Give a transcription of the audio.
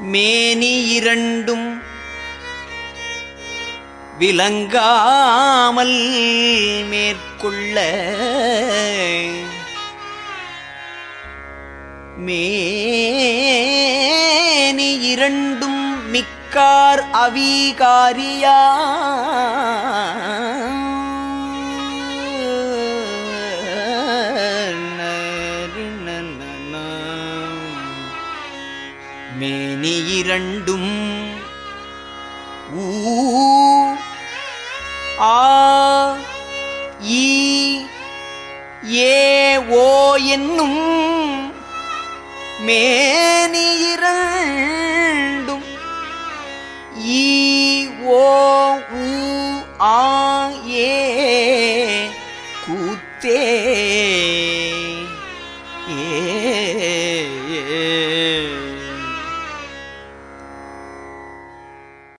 மேனி இரண்டும் விளங்காமல் மேற்கொள்ள மேனி இரண்டும் மிக்கார் அவீகாரியா மேனி இரண்டும் ஊ ஆ ஈ ஏ ஓ என்னும் மேனி இரண்டும் ஈ ஓ ஊ ஆ ஏ கூத்தே ஏ